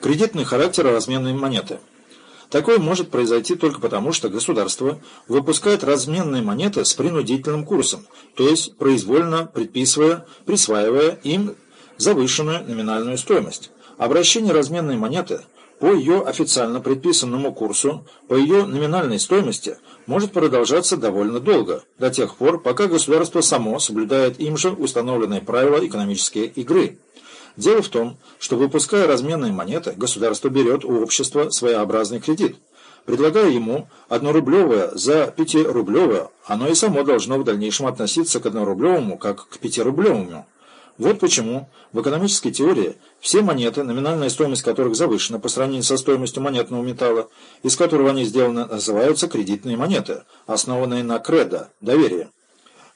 Кредитный характер разменной монеты. Такое может произойти только потому, что государство выпускает разменные монеты с принудительным курсом, то есть произвольно предписывая, присваивая им завышенную номинальную стоимость. Обращение разменной монеты по ее официально предписанному курсу, по ее номинальной стоимости, может продолжаться довольно долго, до тех пор, пока государство само соблюдает им же установленные правила экономической игры. Дело в том, что выпуская разменные монеты, государство берет у общества своеобразный кредит. Предлагая ему однорублевое за пятирублевое, оно и само должно в дальнейшем относиться к однорублевому, как к пятирублевому. Вот почему в экономической теории все монеты, номинальная стоимость которых завышена по сравнению со стоимостью монетного металла, из которого они сделаны, называются кредитные монеты, основанные на кредо, доверие.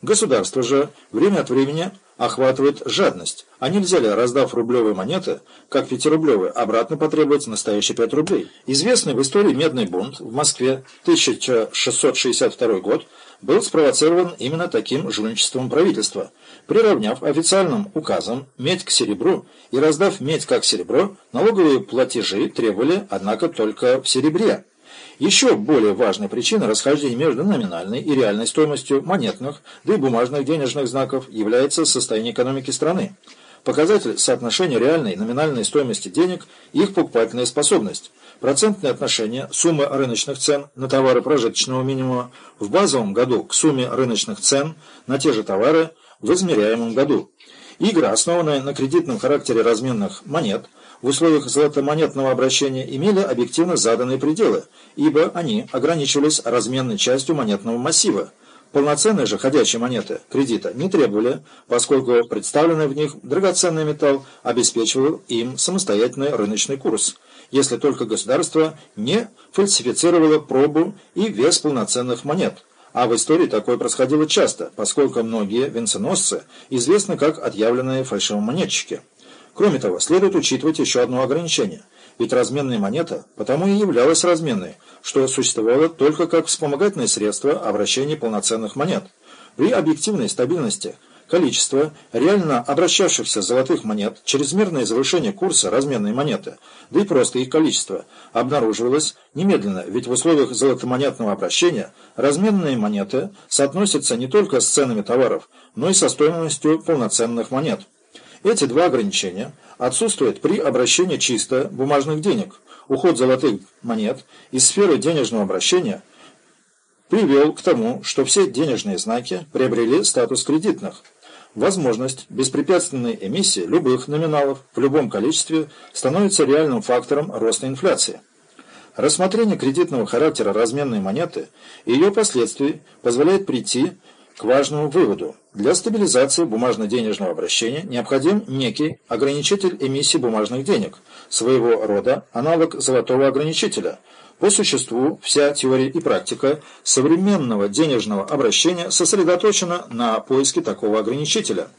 Государство же время от времени охватывает жадность. А нельзя ли, раздав рублевые монеты, как пятирублевые, обратно потребовать настоящие пять рублей? Известный в истории медный бунт в Москве 1662 год был спровоцирован именно таким жульничеством правительства, приравняв официальным указом медь к серебру и раздав медь как серебро, налоговые платежи требовали, однако, только в серебре. Еще более важной причиной расхождения между номинальной и реальной стоимостью монетных, да и бумажных денежных знаков является состояние экономики страны. Показатель соотношения реальной и номинальной стоимости денег их покупательная способность. Процентное отношение суммы рыночных цен на товары прожиточного минимума в базовом году к сумме рыночных цен на те же товары в измеряемом году. Игры, основанные на кредитном характере разменных монет – в условиях золотомонетного обращения имели объективно заданные пределы, ибо они ограничивались разменной частью монетного массива. Полноценные же ходячие монеты кредита не требовали, поскольку представленный в них драгоценный металл обеспечивал им самостоятельный рыночный курс, если только государство не фальсифицировало пробу и вес полноценных монет. А в истории такое происходило часто, поскольку многие венценосцы известны как отъявленные фальшивомонетчики. Кроме того, следует учитывать еще одно ограничение. Ведь разменная монета потому и являлась разменной, что существовала только как вспомогательное средство обращения полноценных монет. При объективной стабильности количество реально обращавшихся золотых монет, чрезмерное завышение курса разменной монеты, да и просто их количество, обнаруживалось немедленно, ведь в условиях золотомонетного обращения разменные монеты соотносятся не только с ценами товаров, но и со стоимостью полноценных монет. Эти два ограничения отсутствуют при обращении чисто бумажных денег. Уход золотых монет из сферы денежного обращения привел к тому, что все денежные знаки приобрели статус кредитных. Возможность беспрепятственной эмиссии любых номиналов в любом количестве становится реальным фактором роста инфляции. Рассмотрение кредитного характера разменной монеты и ее последствий позволяет прийти к важному выводу. Для стабилизации бумажно-денежного обращения необходим некий ограничитель эмиссии бумажных денег, своего рода аналог золотого ограничителя. По существу вся теория и практика современного денежного обращения сосредоточена на поиске такого ограничителя –